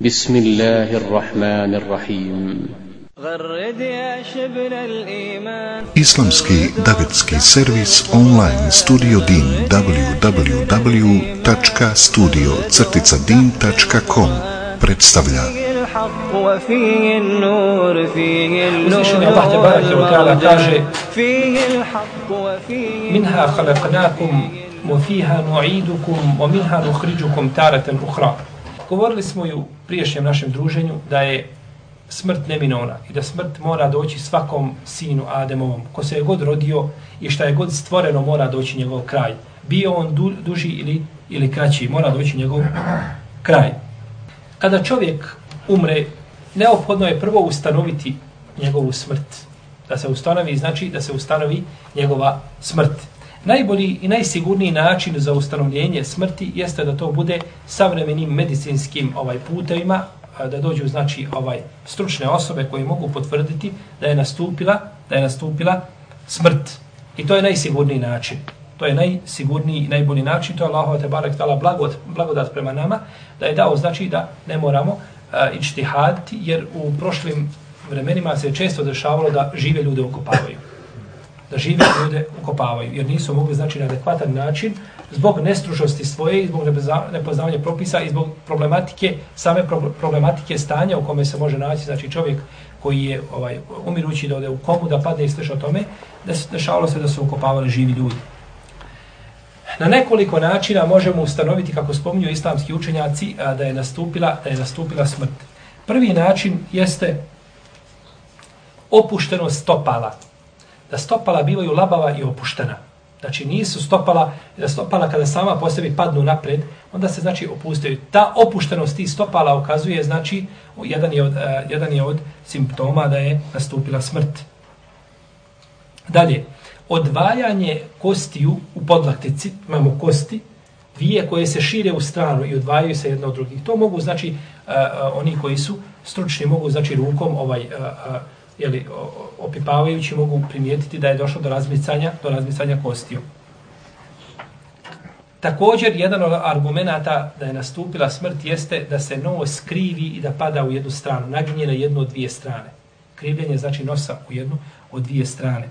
بسم الله الرحمن الرحيم. غرد يا شبل الإيمان. اسلامسكي دافيدسكي سيرفيس اونلاين ستوديو دين www.studio-din.com представляет الحق وفيه النور فيه النور الله تبارك وتعالى فيه الحق وفيه منها خلقناكم وفيها نعيدكم ومنها نخرجكم تارة أخرى Govorili smo i u priješnjem našem druženju da je smrt neminovna i da smrt mora doći svakom sinu Ademovom. Ko se je god rodio i šta je god stvoreno mora doći njegov kraj. Bio on du, duži ili, ili kraći, mora doći njegov kraj. Kada čovjek umre, neophodno je prvo ustanoviti njegovu smrt. Da se ustanovi, znači da se ustanovi njegova smrt. Najbolji i najsigurniji način za ustanovljenje smrti jeste da to bude savremenim medicinskim ovaj putevima, da dođu znači ovaj stručne osobe koje mogu potvrditi da je nastupila, da je nastupila smrt. I to je najsigurniji način. To je najsigurniji i najbolji način. To je Allahova te barek tala blagodat, blagodat prema nama da je dao znači da ne moramo uh, ići jer u prošlim vremenima se je često dešavalo da žive ljude okopavaju da žive ljude ukopavaju, jer nisu mogli znači na adekvatan način zbog nestručnosti svoje, i zbog nepoznavanja propisa i zbog problematike, same problematike stanja u kome se može naći, znači čovjek koji je ovaj umirući da ode u komu, da padne i sliša o tome, da se dešavalo se da su ukopavali živi ljudi. Na nekoliko načina možemo ustanoviti, kako spominju islamski učenjaci, da je nastupila, da je nastupila smrt. Prvi način jeste opuštenost stopala da stopala bivaju labava i opuštena. Znači nisu stopala, da stopala kada sama po sebi padnu napred, onda se znači opustaju. Ta opuštenost tih stopala ukazuje, znači, jedan je od, uh, jedan je od simptoma da je nastupila smrt. Dalje, odvajanje kostiju u podlaktici, imamo kosti, dvije koje se šire u stranu i odvajaju se jedno od drugih. To mogu, znači, uh, uh, oni koji su stručni, mogu, znači, rukom ovaj, uh, uh, jeli, opipavajući mogu primijetiti da je došlo do razmicanja, do razmicanja kostiju. Također, jedan od argumenta da je nastupila smrt jeste da se nos krivi i da pada u jednu stranu, naginje na jednu od dvije strane. Krivljenje znači nosa u jednu od dvije strane.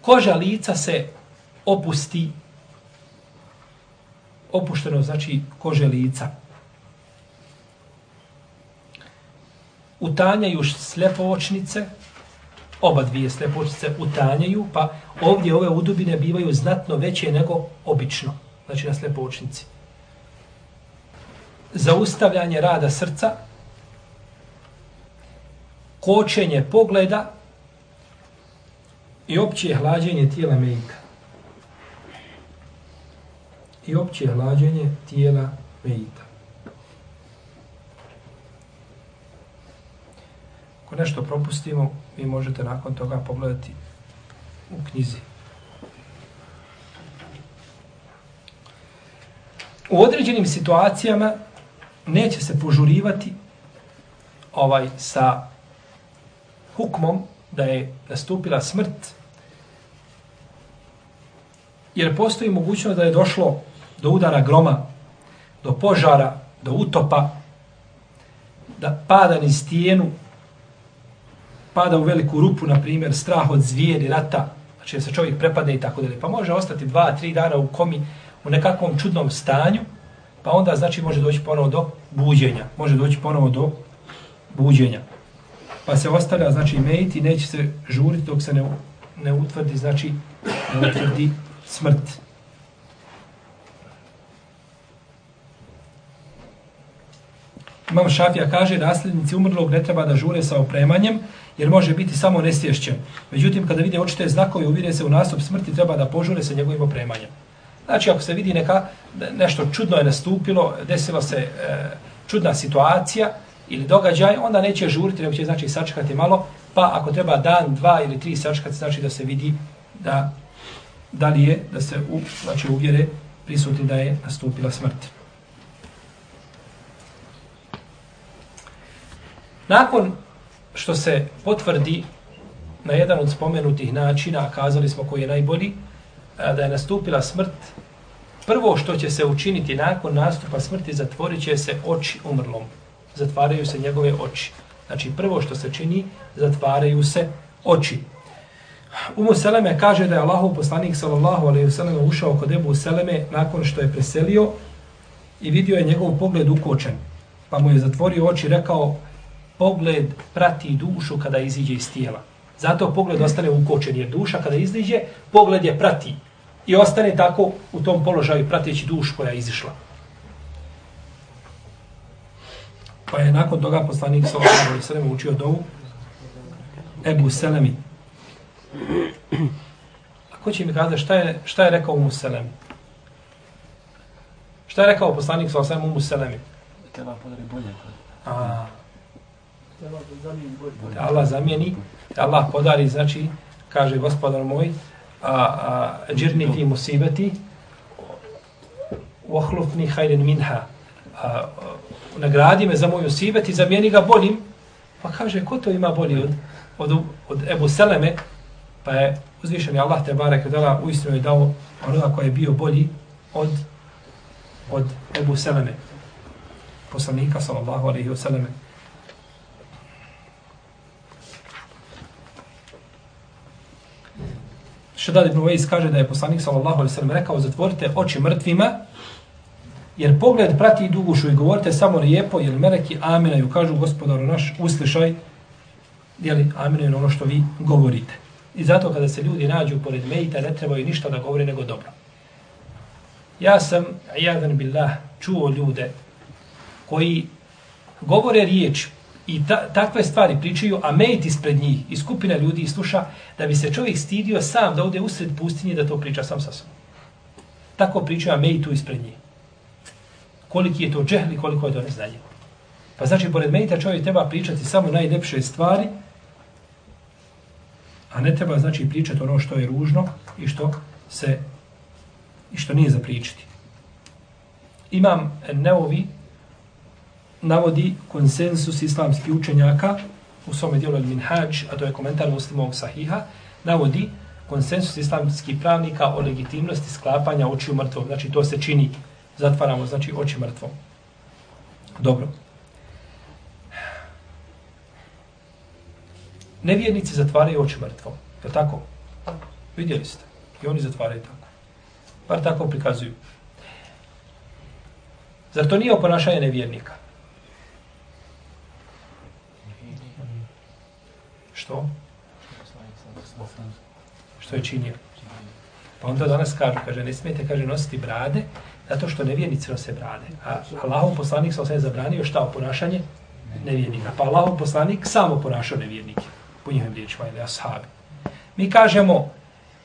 Koža lica se opusti, opušteno znači kože lica. Utanjaju slepočnice, oba dvije slepočnice utanjaju, pa ovdje ove udubine bivaju znatno veće nego obično, znači na slepočnici. Zaustavljanje rada srca, kočenje pogleda i opće hlađenje tijela mejka. I opće hlađenje tijela mejka. Ako nešto propustimo, vi možete nakon toga pogledati u knjizi. U određenim situacijama neće se požurivati ovaj sa hukmom da je nastupila smrt, jer postoji mogućnost da je došlo do udara groma, do požara, do utopa, da pada niz stijenu, pada u veliku rupu, na primjer, strah od zvijeri, rata, znači da se čovjek prepadne i tako dalje. Pa može ostati dva, tri dana u komi u nekakvom čudnom stanju, pa onda znači može doći ponovo do buđenja. Može doći ponovo do buđenja. Pa se ostavlja, znači, mejit i neće se žuriti dok se ne, ne utvrdi, znači, ne utvrdi smrt. Imam Šafija kaže, nasljednici umrlog ne treba da žure sa opremanjem, jer može biti samo nesvješćen. Međutim, kada vide očite znakove, uvire se u nastup smrti, treba da požure sa njegovim opremanjem. Znači, ako se vidi neka, nešto čudno je nastupilo, desila se e, čudna situacija ili događaj, onda neće žuriti, nego će znači sačekati malo, pa ako treba dan, dva ili tri sačekati, znači da se vidi da, da li je, da se u, znači, uvjere prisutni da je nastupila smrt. Nakon što se potvrdi na jedan od spomenutih načina, a kazali smo koji je najbolji, da je nastupila smrt, prvo što će se učiniti nakon nastupa smrti, zatvorit će se oči umrlom. Zatvaraju se njegove oči. Znači, prvo što se čini, zatvaraju se oči. Umu Seleme kaže da je Allahov poslanik sallallahu alejhi ve sellem ušao kod Ebu Seleme nakon što je preselio i vidio je njegov pogled ukočen. Pa mu je zatvorio oči i rekao pogled prati dušu kada iziđe iz tijela. Zato pogled ostane ukočen jer duša kada iziđe, pogled je prati i ostane tako u tom položaju prateći dušu koja je izišla. Pa je nakon toga poslanik sallallahu alejhi ve sellem učio dovu Ebu Selemi A ko će mi kazati šta je, šta je rekao Umu Selemi? Šta je rekao poslanik sa osvijem Umu Selemi? Treba podari bolje. A, da Allah zamijeni, da Allah podari, znači, kaže gospodar moj, a, a džirni ti musibeti, uahlufni hajren minha, a, a, nagradi me za moju sibet i zamijeni ga boljim, pa kaže, ko to ima bolji od, od, od Ebu Seleme, Pa je uzvišeni Allah te barek dala u je dao onoga koji je bio bolji od od Ebu Seleme, poslanika sallallahu alaihi wa sallame. Šedad ibn Uvejs kaže da je poslanik sallallahu alaihi sallam rekao zatvorite oči mrtvima jer pogled prati dugušu i govorite samo lijepo jer meleki aminaju kažu gospodaru naš uslišaj jeli aminaju ono što vi govorite. I zato kada se ljudi nađu pored mejita, ne trebaju ništa da govori nego dobro. Ja sam, jadan billah, čuo ljude koji govore riječ i ta, takve stvari pričaju, a mejt ispred njih i skupina ljudi sluša, da bi se čovjek stidio sam da ode usred pustinje da to priča sam sa sobom. Tako pričaju, a mejtu ispred njih. Koliki je to džehli, koliko je to neznanje. Pa znači, pored mejta čovjek treba pričati samo najljepše stvari, A ne treba znači pričati ono što je ružno i što se i što nije za pričati. Imam Neovi navodi konsensus islamskih učenjaka u svome dijelu Al-Minhaj, a to je komentar muslimovog sahiha, navodi konsensus islamskih pravnika o legitimnosti sklapanja očiju mrtvom. Znači to se čini, zatvaramo znači oči mrtvom. Dobro. Nevjernici zatvaraju oči mrtvom. Je tako? Vidjeli ste. I oni zatvaraju tako. Bar tako prikazuju. Zar to nije oponašanje nevjernika? Što? Što je činio? Pa onda danas kažu, kaže, ne smijete, kaže, nositi brade, zato što nevjernici nose brade. A Allahov poslanik sa osvijem zabranio šta ponašanje? Nevjernika. Pa Allahov poslanik samo ponašao nevjernike po njihovim riječima ili ashabi. Mi kažemo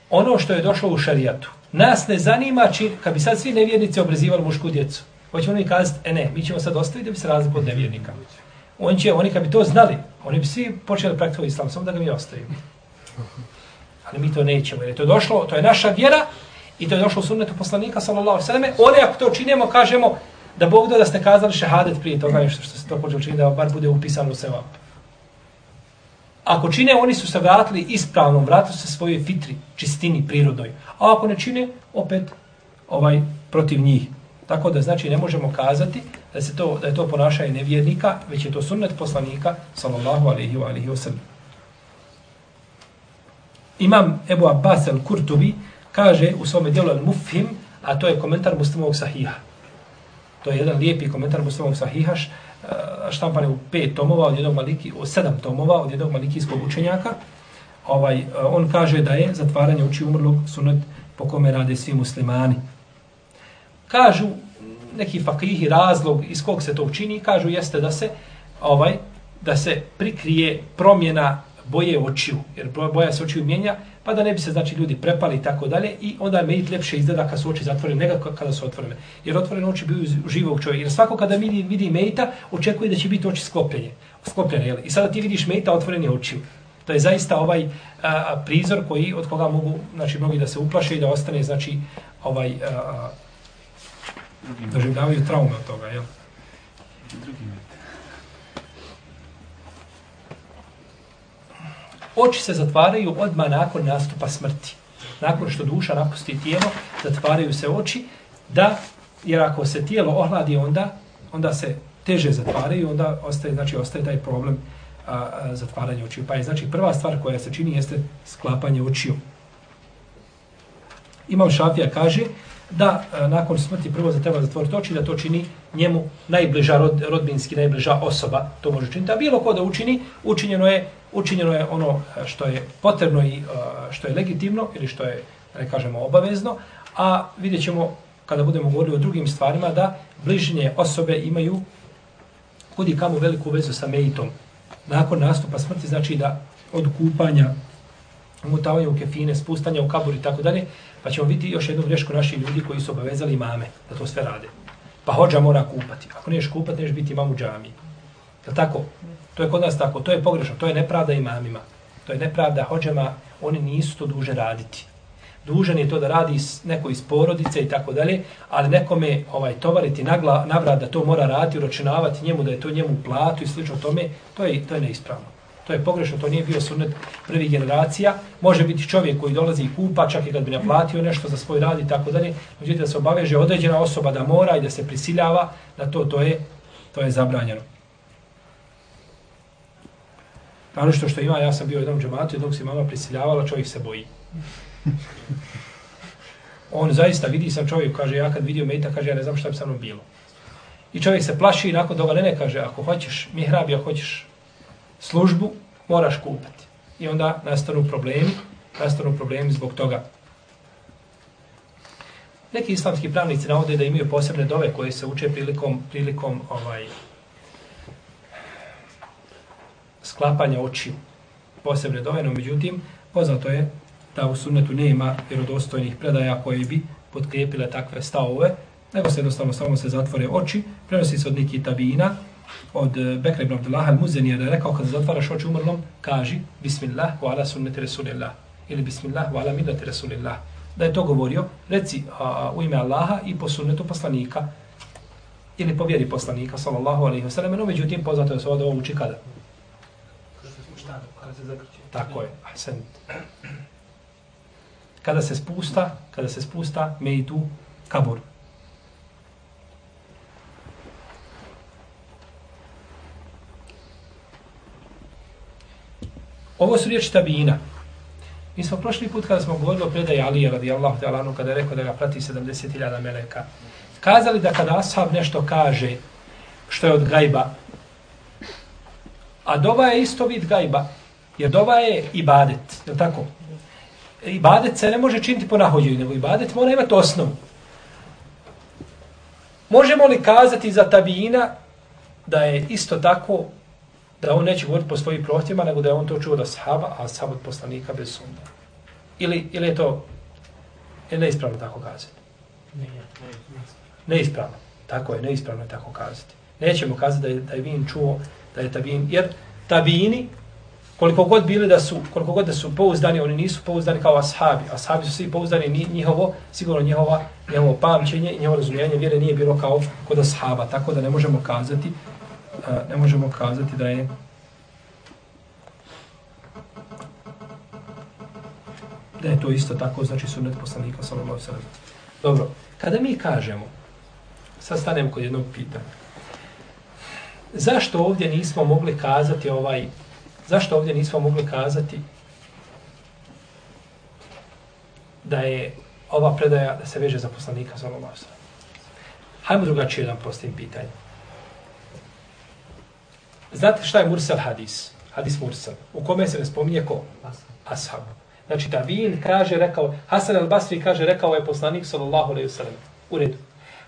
ono što je došlo u šarijatu. Nas ne zanima či, kad bi sad svi nevjernici obrezivali mušku djecu. Hoćemo mi kazati, e ne, mi ćemo sad ostaviti da bi se razliku od nevjernika. On će, oni kad bi to znali, oni bi svi počeli praktikovati islam, samo da ga mi ostavimo. Ali mi to nećemo, jer je to došlo, to je naša vjera i to je došlo u sunnetu poslanika, sallallahu sallam. Oni ako to činimo, kažemo da Bog da, da ste kazali šehadet prije toga nešto što se to počeo činiti, da bar bude upisano u sevap. Ako čine, oni su se vratili ispravnom, vratili se svojoj fitri, čistini, prirodnoj. A ako ne čine, opet ovaj protiv njih. Tako da znači ne možemo kazati da se to da je to ponašanje nevjernika, već je to sunnet poslanika sallallahu alejhi ve alihi wasallam. Imam Ebu Abbas al-Kurtubi kaže u svom djelu al-Mufhim, a to je komentar muslimovog sahiha. To je jedan lijepi komentar muslimovog sahiha, štampane u pet tomova od jednog maliki, od sedam tomova od jednog malikijskog učenjaka. Ovaj, on kaže da je zatvaranje oči umrlog sunet po kome rade svi muslimani. Kažu neki fakihi razlog iz kog se to učini, kažu jeste da se ovaj da se prikrije promjena boje očiju, jer boja se očiju mijenja, pa da ne bi se znači ljudi prepali i tako dalje i onda medit lepše izgleda kad su oči zatvorene nego kada su otvorene. Jer otvorene oči biju živog čovjeka. Jer svako kada vidi, vidi medita očekuje da će biti oči sklopljenje. Sklopljene, jel? I sada ti vidiš medita otvorene oči. To je zaista ovaj a, prizor koji od koga mogu znači mnogi da se uplaše i da ostane znači ovaj a, doživljavaju traume od toga, jel? Drugi Oči se zatvaraju odmah nakon nastupa smrti. Nakon što duša napusti tijelo, zatvaraju se oči da, jer ako se tijelo ohladi onda, onda se teže zatvaraju, onda ostaje, znači, ostaje taj problem a, a, zatvaranja očiju. Pa je, znači, prva stvar koja se čini jeste sklapanje očiju. Imam Šafija kaže da e, nakon smrti prvo za treba zatvoriti oči, da to čini njemu najbliža rod, rodbinski, najbliža osoba, to može činiti. A bilo ko da učini, učinjeno je, učinjeno je ono e, što je potrebno i a, što je legitimno ili što je, ne kažemo, obavezno, a vidjet ćemo kada budemo govorili o drugim stvarima da bližnje osobe imaju kudi kamo veliku vezu sa mejitom. Nakon nastupa smrti znači da od kupanja, umutavanja u kefine, spustanja u kabur i tako dalje, pa ćemo vidjeti još jednu grešku naših ljudi koji su obavezali mame da to sve rade. Pa hođa mora kupati. Ako neš kupati, neš biti imam u džami. Je tako? To je kod nas tako. To je pogrešno. To je nepravda imamima. To je nepravda hođama. Oni nisu to duže raditi dužan je to da radi neko iz porodice i tako dalje, ali nekome ovaj tovariti nagla, navrat da to mora raditi, uročinavati njemu da je to njemu platu i slično tome, to je, to je neispravno. To je pogrešno, to nije bio sunnet prvi generacija. Može biti čovjek koji dolazi i kupa, čak i kad bi naplatio nešto za svoj rad i tako dalje. Međutim, da se obaveže određena osoba da mora i da se prisiljava, da to, to je, to je zabranjeno. Ono što što ima, ja sam bio u jednom džematu, jednog se mama prisiljavala, čovjek se boji. On zaista vidi sam čovjek, kaže, ja kad vidio Mejta, kaže, ja ne znam šta bi sa mnom bilo. I čovjek se plaši i nakon toga ne, ne kaže, ako hoćeš mihrabi, ako hoćeš službu, moraš kupati. I onda nastanu problemi, nastanu problemi zbog toga. Neki islamski pravnici navode da imaju posebne dove koje se uče prilikom, prilikom ovaj, sklapanja očiju. Posebne dove, no međutim, poznato je da u sunnetu nema vjerodostojnih predaja koje bi potkrijepile takve stavove, nego se jednostavno samo se zatvore oči, prenosi se od nekih tabina, od eh, Bekra ibn Abdullah al-Muzenija da je rekao kada zatvaraš oči umrlom, kaži Bismillah wa ala sunnati Rasulillah ili Bismillah wa ala millati Rasulillah. Da je to govorio, reci a, u ime Allaha i po sunnetu poslanika ili po vjeri poslanika, sallallahu alaihi wa sallam, no međutim poznato je se ovo uči kada? Kada se. Tako je, ahsan kada se spusta, kada se spusta me i tu kabur. Ovo su riječi tabina. Mi smo prošli put kada smo govorili o predaji Alije radijallahu ta'ala kada je rekao da ga prati 70.000 meleka. Kazali da kada ashab nešto kaže što je od gajba, a dova je isto vid gajba, jer dova je ibadet, je tako? ibadet se ne može činiti po nahođenju, nego ibadet mora imati osnovu. Možemo li kazati za tabijina da je isto tako da on neće govoriti po svojim prohtjima, nego da je on to čuo da sahaba, a sahaba od poslanika bez sunda? Ili, ili je to je neispravno tako kazati? Nije, neispravno. Tako je, neispravno je tako kazati. Nećemo kazati da je, da je vin čuo da je tabin, jer tabini koliko god bili da su, koliko god da su pouzdani, oni nisu pouzdani kao ashabi. Ashabi su svi pouzdani njihovo, sigurno njihova, njihovo pamćenje i njihovo razumijanje vjere nije bilo kao kod ashaba. Tako da ne možemo kazati, ne možemo kazati da je da je to isto tako, znači sunnet poslanika, sallallahu sallam. Dobro, kada mi kažemo, sad stanem kod jednog pitanja, zašto ovdje nismo mogli kazati ovaj Zašto ovdje nismo mogli kazati da je ova predaja da se veže za poslanika za Allah? Hajmo drugačije jedan prostim pitanjem. Znate šta je mursel hadis? Hadis mursel. U kome se ne spominje ko? Ashab. Znači Tavin kaže, rekao, Hasan al-Basri kaže, rekao je poslanik sallallahu alaihi sallam. U redu.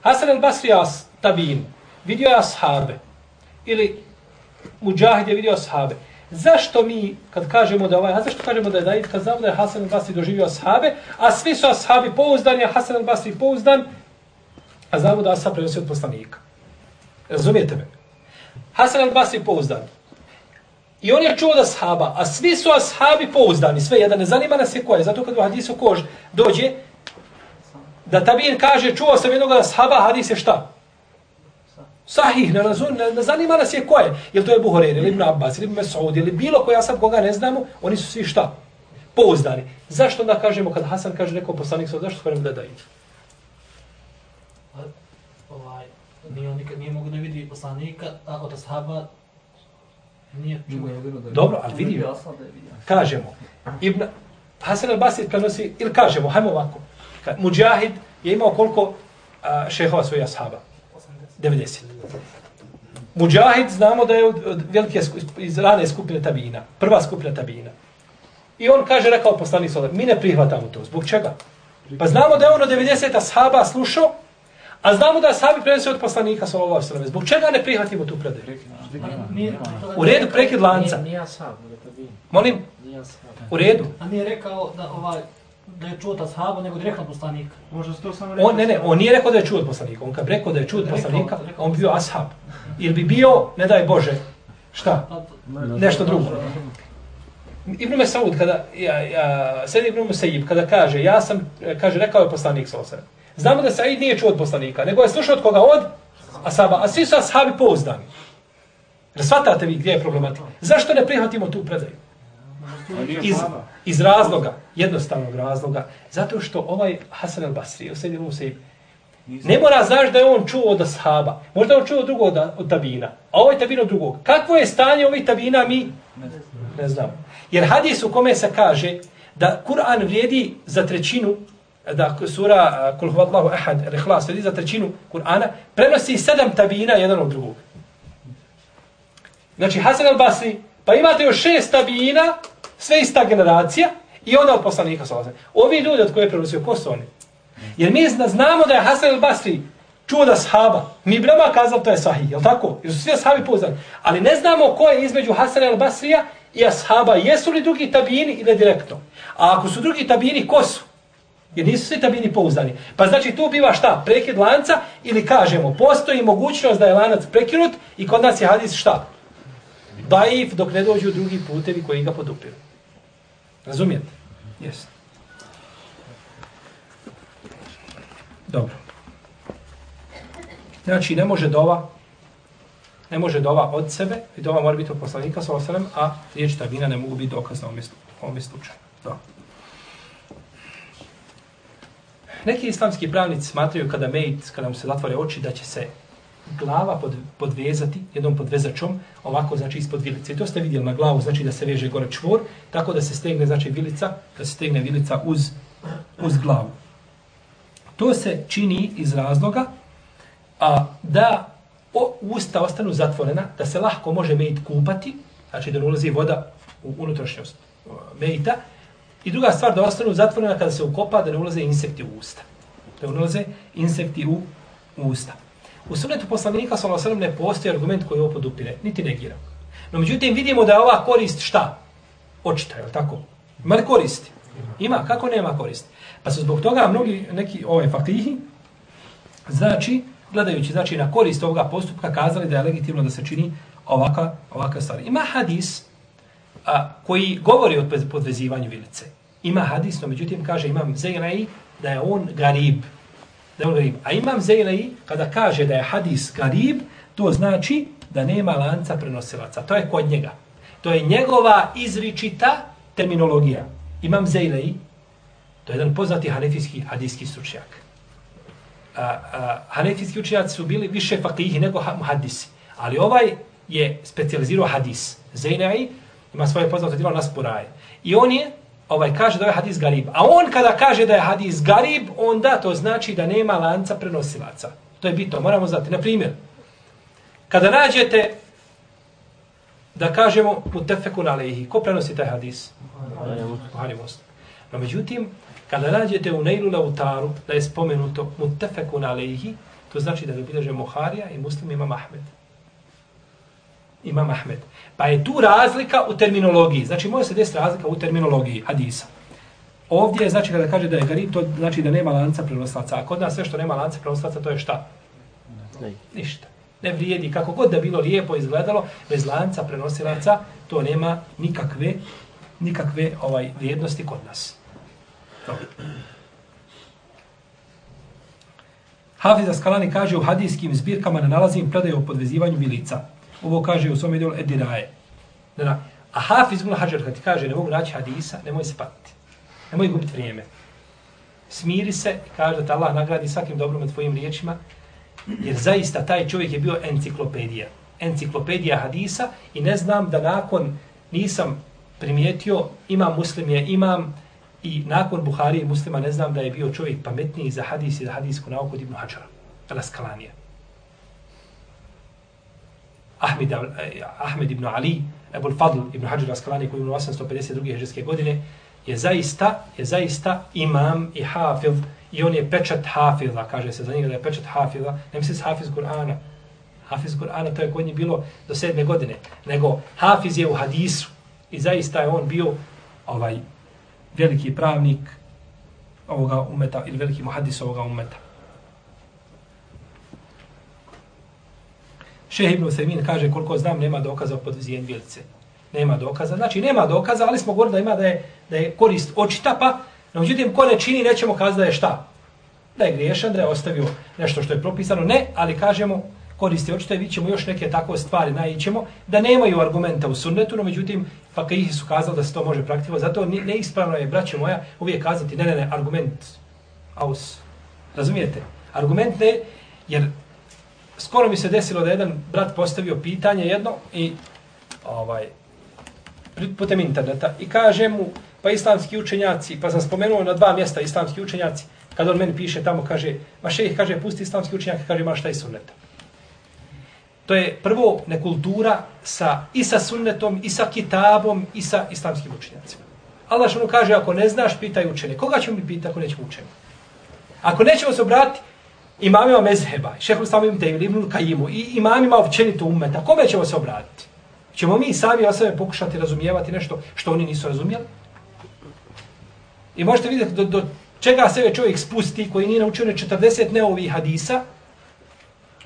Hasan al-Basri je tabin. Vidio je ashabe. Ili Mujahid je vidio ashabe. Zašto mi, kad kažemo da ovaj, a zašto kažemo da je Daid, kad znamo da je Hasan al-Basri doživio ashabe, a svi su ashabi pouzdani, a Hasan al-Basri pouzdan, a znamo da ashab prenosi od poslanika. Razumijete me? Hasan al-Basri pouzdan. I on je čuo da sahaba, a svi su ashabi pouzdani, sve jedan, ne zanima nas je ko je, zato kad u hadisu kož dođe, da tabir kaže, čuo sam jednog ashaba, hadis je šta? Sahih, ne, razum, ne, ne zanima nas je ko je. Jel to je Buhorer, ili Ibn Abbas, ili Mesud, ili bilo koja sad koga ne znamo, oni su svi šta? Pouzdani. Zašto onda kažemo, kad Hasan kaže neko poslanik, zašto kažemo da da ide? ovaj, nije on nikad nije mogu da vidi poslanika, a od ashaba nije čuo. Dobro, ali vidi, kažemo, Ibn Hasan al-Basri prenosi, ili kažemo, hajmo ovako, Mujahid je imao koliko a, šehova svojih ashaba? 90. Mujahid znamo da je od, od velike iz rane skupine tabina, prva skupina tabina. I on kaže, rekao poslanik sallallahu mi ne prihvatamo to. Zbog čega? Pa znamo da je on od 90 ashaba slušao, a znamo da ashabi prenose od poslanika sallallahu alejhi ve sellem. Zbog čega ne prihvatimo tu predaju? U redu prekid lanca. Nije, ashab, da to bi. Molim, Nije ashab. u redu. a nije rekao da ovaj da je čuo od ashaba, nego direktno od poslanika. Možda to samo On, ne, ne, on nije rekao da je čuo od poslanika. On kad rekao da je čuo od Rekao, poslanika, rekao. on bi bio ashab. Ili bi bio, ne daj Bože, šta? Pa, Nešto drugo. Ibn Mesaud, kada, ja, ja, sedi Ibn Musaib, kada kaže, ja sam, kaže, rekao je poslanik sa osam. Znamo da Said nije čuo od poslanika, nego je slušao od koga? Od Asaba. A svi su ashabi pouzdani. Rasvatate vi gdje je problematika. Zašto ne prihvatimo tu predaju? Iz, iz razloga, jednostavnog razloga, zato što ovaj Hasan al-Basri, ili sedi Ibn Musaib, Ne mora znaš da je on čuo od ashaba. Možda je on čuo od drugog od, od tabina. A ovaj tabin od drugog. Kakvo je stanje ovih tabina mi? Ne znamo. Jer hadis u kome se kaže da Kur'an vrijedi za trećinu, da sura Kul huvallahu ahad, rehlas, vrijedi za trećinu Kur'ana, prenosi sedam tabina jedan od drugog. Znači Hasan al-Basri, pa imate još šest tabina, sve ista generacija, i onda od poslanika sallallahu alejhi ve sellem. Ovi ljudi od koje je prenosio, ko su oni? Jer mi znamo da je Hasan al-Basri čuo da sahaba. Mi bi nama kazali to je sahih, je tako? Jer su svi ashabi poznani. Ali ne znamo ko je između Hasan al-Basrija i ashaba. Jesu li drugi tabini ili direktno? A ako su drugi tabini, ko su? Jer nisu svi tabini pouzdani. Pa znači tu biva šta? Prekid lanca ili kažemo, postoji mogućnost da je lanac prekinut i kod nas je hadis šta? Daif dok ne dođu drugi putevi koji ga podupiru. Razumijete? Jeste. Dobro. Znači, ne može dova, ne može dova od sebe, i dova mora biti od poslanika, sa osalem, a riječ tabina ne mogu biti dokazna u u ovom slučaju. Dobro. Neki islamski pravnici smatraju kada mejt, kada mu se zatvore oči, da će se glava pod, podvezati jednom podvezačom, ovako znači ispod vilice. I to ste vidjeli na glavu, znači da se veže gore čvor, tako da se stegne znači vilica, da se stegne vilica uz, uz glavu. To se čini iz razloga a, da o, usta ostanu zatvorena, da se lahko može mejt kupati, znači da ne ulazi voda u unutrašnjost o, mejta, i druga stvar da ostanu zatvorena kada se ukopa, da ne ulaze insekti u usta. Da ne ulaze insekti u, u usta. U sunnetu poslanika s.a.v. ne postoji argument koji ovo podupire, niti negira. No međutim vidimo da je ova korist šta? Očita, je li tako? Ima li koristi? Ima, kako nema koristi? Pa su zbog toga mnogi neki ovaj fakihi, znači, gledajući znači, na korist ovoga postupka, kazali da je legitimno da se čini ovaka, ovaka stvar. Ima hadis a, koji govori o podvezivanju vilice. Ima hadis, no međutim kaže imam Zejlai da je on garib. Da je on garib. A imam Zejlai kada kaže da je hadis garib, to znači da nema lanca prenosilaca. To je kod njega. To je njegova izričita terminologija. Imam Zejlai, to je jedan poznati hanefijski hadijski stručnjak. A, a, hanefijski učenjaci su bili više fakihi nego ha- muhadisi. Ali ovaj je specijalizirao hadis. Zejlai ima svoje poznato djelo Naspuraje. I on je, ovaj kaže da je hadis garib. A on kada kaže da je hadis garib, onda to znači da nema lanca prenosilaca. To je bitno, moramo znati. Na primjer, kada nađete da kažemo mutefekun alejhi, ko prenosi taj hadis? Buhari Muslim. No međutim, kada nađete u Neilu Lautaru da je spomenuto mutefekun alejhi, to znači da ga bilježe Muharija i Muslim ima Ahmed. Imam Ahmed. Pa je tu razlika u terminologiji. Znači, može se desiti razlika u terminologiji hadisa. Ovdje je, znači, kada kaže da je garib, to znači da nema lanca prenoslaca. A kod nas sve što nema lanca prenoslaca, to je šta? Ništa. Ne vrijedi. Kako god da bilo lijepo izgledalo, bez lanca prenosilaca, to nema nikakve, nikakve ovaj vrijednosti kod nas. Dobro. Hafiz Askalani kaže u hadijskim zbirkama ne nalazim predaju o podvezivanju bilica. Ovo kaže u svom idolu Ediraje. A Hafiz Ibn Hajar kad ti kaže ne mogu naći hadisa, nemoj se patiti. Nemoj gubiti vrijeme. Smiri se i kaže da te Allah nagradi svakim dobrom od tvojim riječima Jer zaista taj čovjek je bio enciklopedija. Enciklopedija hadisa i ne znam da nakon nisam primijetio, imam muslim je, imam i nakon Buhari i muslima ne znam da je bio čovjek pametniji za hadis i za hadisku nauku od Ibn Hađara, Raskalanija. Ahmed, eh, Ahmed ibn Ali, Ebul Fadl ibn Hajar Raskalani koji je u 852. heđarske godine je zaista, je zaista imam i hafiz i on je pečat hafiza, kaže se za njega da je pečat hafiza, ne misli se hafiz Kur'ana, hafiz Kur'ana to je kod njih bilo do sedme godine, nego hafiz je u hadisu i zaista je on bio ovaj veliki pravnik ovoga umeta ili veliki muhadis ovoga umeta. Šeh Ibn Semin kaže koliko znam nema dokaza pod podvizijen bilice. Nema dokaza. Znači nema dokaza, ali smo govorili da ima da je, da je korist očita, pa no, međutim ko ne čini nećemo kazati da je šta? Da je griješan, da je ostavio nešto što je propisano. Ne, ali kažemo koristi očita i vidit ćemo još neke takve stvari najićemo, da nemaju argumenta u sunnetu, no međutim, pa ih su kazali da se to može praktivo. Zato neispravno je, braće moja, uvijek kazati, ne, ne, ne, argument, aus. Razumijete? Argument ne, jer skoro mi se desilo da jedan brat postavio pitanje jedno i ovaj putem interneta i kaže mu pa islamski učenjaci, pa sam spomenuo na dva mjesta islamski učenjaci, kad on meni piše tamo, kaže, ma šejih, kaže, pusti islamski učenjak, kaže, ma šta je sunneta. To je prvo nekultura sa, i sa sunnetom, i sa kitabom, i sa islamskim učenjacima. Allah što kaže, ako ne znaš, pitaj učenje. Koga ćemo mi pitati ako nećemo učenje? Ako nećemo se obratiti, imamima mezheba, šehlu samim im tejili, ibnul kajimu, i imamima općenito umeta, kome ćemo se obratiti? Ćemo mi sami o sebe pokušati razumijevati nešto što oni nisu razumijeli? I možete vidjeti do, do čega sebe čovjek spusti koji nije naučio ne 40 neovih hadisa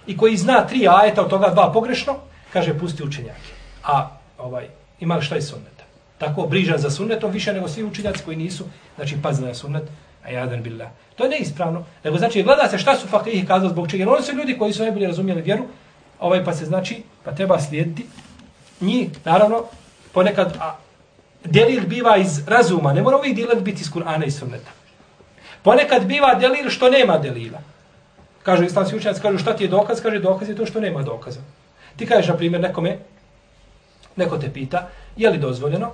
i koji zna tri ajeta od toga dva pogrešno, kaže pusti učenjake. A ovaj, ima li šta je sunneta? Tako brižan za sunnetom više nego svi učenjaci koji nisu, znači pazi na sunnet, a jadan billah. To je neispravno. Nego znači gleda se šta su fakihi kazali zbog čega. Jer oni su ljudi koji su najbolje razumijeli vjeru, ovaj pa se znači, pa treba slijediti njih, naravno, ponekad a, delil biva iz razuma, ne mora uvijek delil biti iz Kur'ana i sunneta. Ponekad biva delil što nema delila. Kažu islamski učenjaci, kažu šta ti je dokaz? Kaže dokaz je to što nema dokaza. Ti kažeš, na primjer, nekome, neko te pita, je li dozvoljeno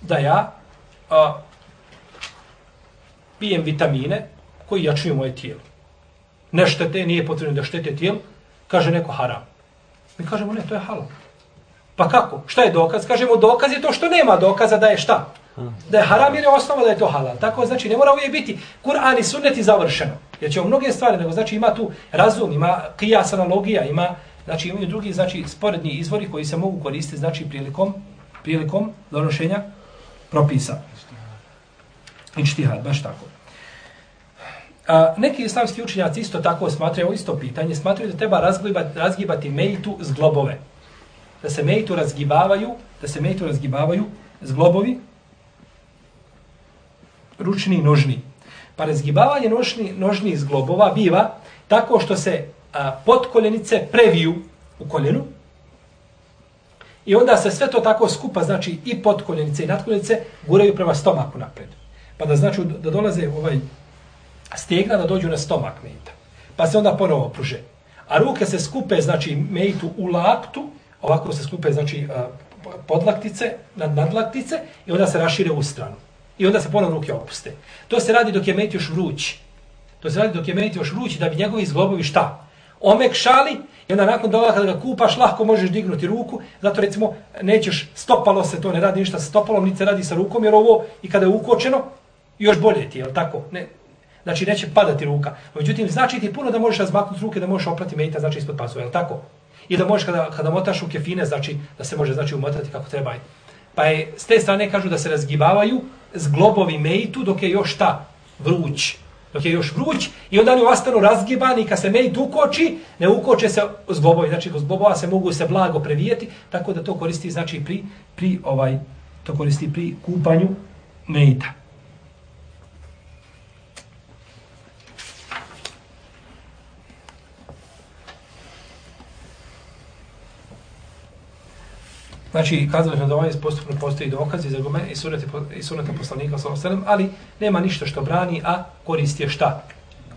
da ja a, pijem vitamine koji jačuju moje tijelo. Ne štete, nije potrebno da štete tijelo, kaže neko haram. Mi kažemo, ne, to je halal. Pa kako? Šta je dokaz? Kažemo, dokaz je to što nema dokaza da je šta? Da je haram jer je osnova da je to halal. Tako znači, ne mora uvijek biti Kur'an i sunnet i završeno. Jer će mnoge stvari, nego znači ima tu razum, ima kijas analogija, ima, znači imaju drugi, znači sporedni izvori koji se mogu koristiti, znači prilikom, prilikom donošenja propisa. Ičtihad, baš tako. A, neki islamski učenjaci isto tako smatraju isto pitanje, smatraju da treba razgibati, razgibati mejtu zglobove. Da se mejtu razgibavaju, da se mejtu razgibavaju zglobovi ručni i nožni. Pa razgibavanje nožni, nožni zglobova biva tako što se a, podkoljenice previju u koljenu i onda se sve to tako skupa, znači i podkoljenice i nadkoljenice guraju prema stomaku napred. Pa da znači da dolaze ovaj stegna da dođu na stomak mejta. Pa se onda ponovo pruže. A ruke se skupe, znači, mejtu u laktu, ovako se skupe, znači, podlaktice, nad nadlaktice, i onda se rašire u stranu. I onda se ponovo ruke opuste. To se radi dok je mejt još vruć. To se radi dok je mejt još vruć, da bi njegovi zglobovi šta? Omekšali, i onda nakon toga kada ga kupaš, lahko možeš dignuti ruku, zato recimo nećeš, stopalo se, to ne radi ništa sa stopalom, niti se radi sa rukom, jer ovo, i kada je ukočeno, još bolje ti, je tako? Ne, znači neće padati ruka. Međutim, znači ti puno da možeš razmaknuti ruke, da možeš oprati mejta, znači ispod pasu, je tako? I da možeš kada, kada motaš u kefine, znači da se može znači umotati kako treba. Pa je, s te strane kažu da se razgibavaju s globovi mejtu dok je još ta vruć. Dok je još vruć i onda oni ostanu razgibani kad se mejt ukoči, ne ukoče se s. Znači, zglobova se mogu se blago previjeti, tako da to koristi znači pri, pri ovaj, to koristi pri kupanju mejta. Znači, kazali smo da ovaj postupno postoji dokaz iz i sunete, i sunete poslanika, sallam, ali nema ništa što brani, a korist je šta?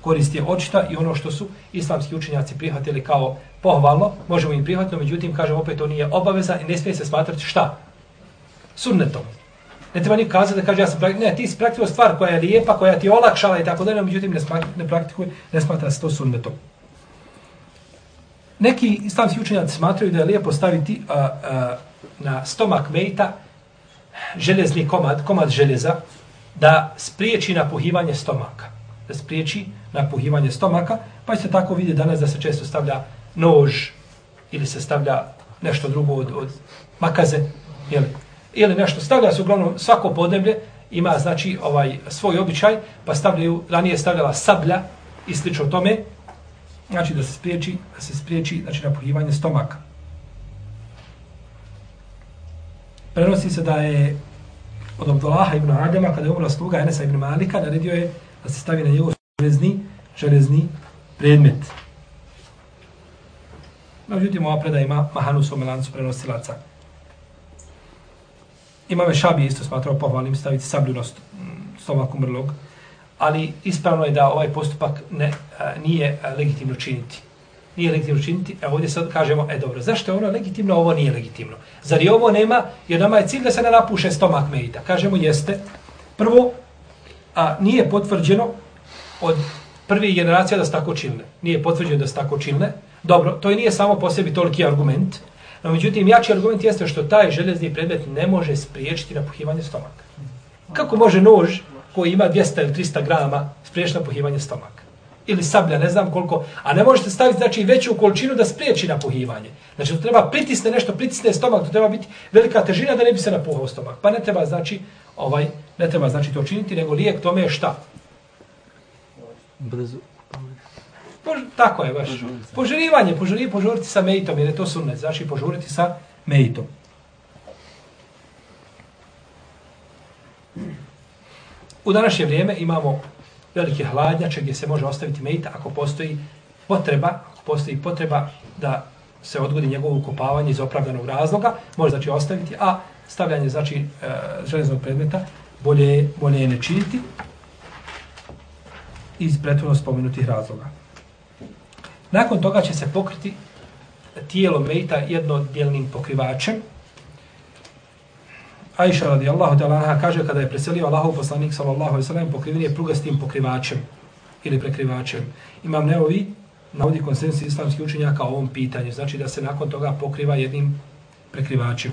korist je očita i ono što su islamski učenjaci prihvatili kao pohvalno, možemo im prihvatiti, međutim, kažem, opet to nije obaveza i ne smije se smatrati šta? Sunnetom. Ne treba ni kazati da kaže ja sam praktikuje, ne, ti si praktikuje stvar koja je lijepa, koja ti je olakšala i tako da, međutim, ne, ne praktikuje, ne smatra se to sunnetom. Neki islamski učenjaci smatraju da je lijepo staviti a, a, na stomak mejta železni komad, komad željeza, da spriječi napuhivanje stomaka. Da spriječi napuhivanje stomaka, pa se tako vidi danas da se često stavlja nož ili se stavlja nešto drugo od, od makaze, jel? ili nešto stavlja se uglavnom svako podneblje ima znači ovaj svoj običaj, pa stavljaju, ranije stavljala sablja i slično tome, znači da se spriječi, da se spriječi znači napuhivanje stomaka. Prenosi se da je od Abdullaha ibn Adama, kada je umrla sluga Enesa ibn Malika, naredio je da se stavi na njegov železni, železni predmet. Međutim, ova preda ima mahanu u svome lancu prenosilaca. Imame Šabi isto smatrao pohvalnim staviti sablju na stomak umrlog, ali ispravno je da ovaj postupak ne, a, nije legitimno činiti. Nije legitimno činiti, a ovdje sad kažemo, e dobro, zašto je ono legitimno, ovo nije legitimno? Zar i ovo nema, jer nama je cilj da se ne napuše stomak medita. Kažemo, jeste. Prvo, a nije potvrđeno od prvi generacija da se tako činile. Nije potvrđeno da se tako činile. Dobro, to i nije samo po sebi toliki argument, no međutim, jači argument jeste što taj železni predmet ne može spriječiti napuhivanje stomaka. Kako može nož koji ima 200 ili 300 grama spriječiti napuhivanje stomaka? Ili sablja, ne znam koliko, a ne možete staviti znači, veću količinu da spriječi napuhivanje. Znači, to treba pritisne nešto, pritisne stomak, to treba biti velika težina da ne bi se napuhao stomak. Pa ne treba, znači, ovaj, ne treba znači to činiti, nego lijek tome je šta? Brzo. Pož, tako je baš. Požurivanje, požuri, požuriti sa mejtom, jer je to sunnet, znači požuriti sa mejtom. U današnje vrijeme imamo velike hladnjače gdje se može ostaviti mejta ako postoji potreba, ako postoji potreba da se odgodi njegovo ukopavanje iz opravdanog razloga, može znači ostaviti, a stavljanje znači e, železnog predmeta bolje, bolje je ne činiti iz prethodno spomenutih razloga. Nakon toga će se pokriti tijelo mejta jednodjelnim pokrivačem. Aisha radijallahu ta'ala anha kaže kada je preselio Allahov poslanik sallallahu alejhi ve sellem pokriven je prugastim pokrivačem ili prekrivačem. Imam Neovi navodi konsensus islamskih učenjaka o ovom pitanju, znači da se nakon toga pokriva jednim prekrivačem.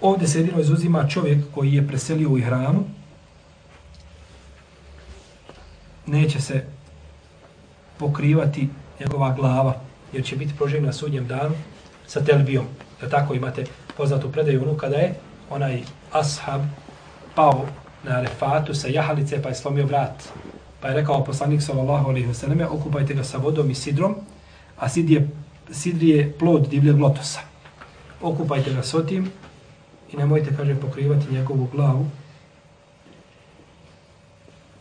Ovdje se jedino izuzima čovjek koji je preselio u ihramu, neće se pokrivati njegova glava, jer će biti proživljen na sudnjem danu sa telbijom. Da tako imate poznatu predaju onu kada je onaj ashab pao na refatu sa jahalice pa je slomio vrat. Pa je rekao poslanik sallallahu alaihi wa sallam, okupajte ga sa vodom i sidrom, a sid je, sidri je plod divljeg lotosa. Okupajte ga s otim i nemojte, kaže, pokrivati njegovu glavu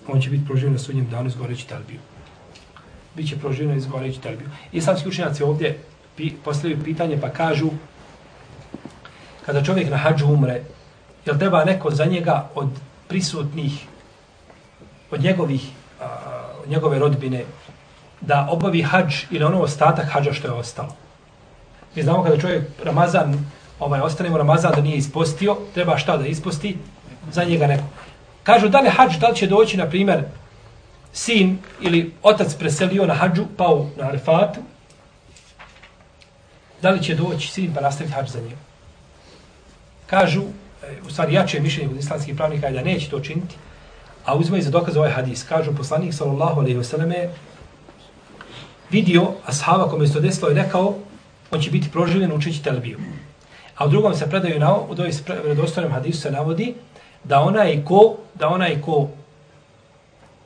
on će biti proživljen na sudnjem danu izgoreći talbiju. Biće proživljen izgoreći talbiju. Islamski učenjaci ovdje pi, postavljaju pitanje pa kažu kada čovjek na hađu umre, jel treba neko za njega od prisutnih, od njegovih, a, od njegove rodbine, da obavi hađ ili ono ostatak hađa što je ostalo. Mi znamo kada čovjek Ramazan, ovaj, ostanemo Ramazan da nije ispostio, treba šta da isposti? Za njega neko. Kažu da li hađ, da li će doći, na primjer, sin ili otac preselio na hađu, pao na arefatu, da li će doći sin pa nastaviti hađ za njim? Kažu, e, u stvari jače mišljenje od islamskih pravnika je da neće to činiti, a uzmaju za dokaz ovaj hadis. Kažu, poslanik sallallahu alaihi wasallam vidio ashaba kome se to desilo i rekao, on će biti proživljen učeći telbiju. A u drugom se predaju na, u doj vredostojnom hadisu se navodi, da onaj ko, da onaj ko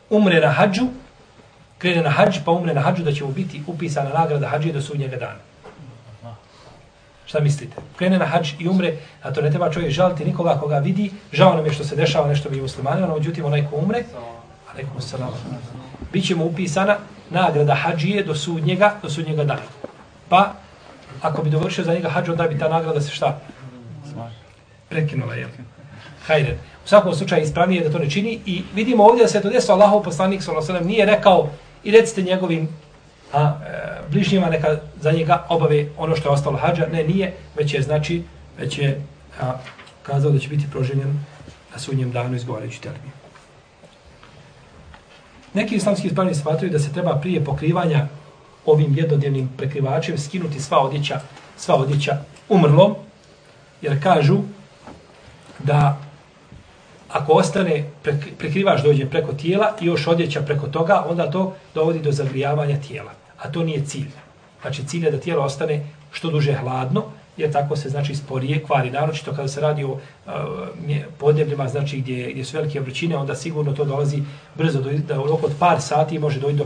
umre na hađu, krene na hađ, pa umre na hađu, da će mu biti upisana nagrada hađe do sudnjega dana. Šta mislite? Krene na hađ i umre, a to ne treba čovjek žaliti nikoga koga vidi, žao nam je što se dešava nešto bi muslimani, ono uđutim onaj ko umre, alaikum salam, bit će mu upisana nagrada hađije do sudnjega, do sudnjega dana. Pa, ako bi dovršio za njega hađ, onda bi ta nagrada se šta? Prekinula, jel? Hajde. U svakom slučaju ispravnije da to ne čini i vidimo ovdje da se to desilo Allahov poslanik sallallahu alejhi ve sellem nije rekao i recite njegovim a, e, bližnjima neka za njega obave ono što je ostalo hađa. Ne, nije, već je znači, već je a, kazao da će biti proženjen na sudnjem danu izgovarajući termin. Neki islamski izbrani smatraju da se treba prije pokrivanja ovim jednodnevnim prekrivačem skinuti sva odjeća, sva odjeća umrlom, jer kažu da ako ostane prekrivač dođe preko tijela i još odjeća preko toga, onda to dovodi do zagrijavanja tijela. A to nije cilj. Znači cilj je da tijelo ostane što duže hladno, jer tako se znači sporije kvari. Naročito kada se radi o uh, podnebljima, znači gdje, gdje su velike vrućine, onda sigurno to dolazi brzo, do, da u roku od par sati može doći do,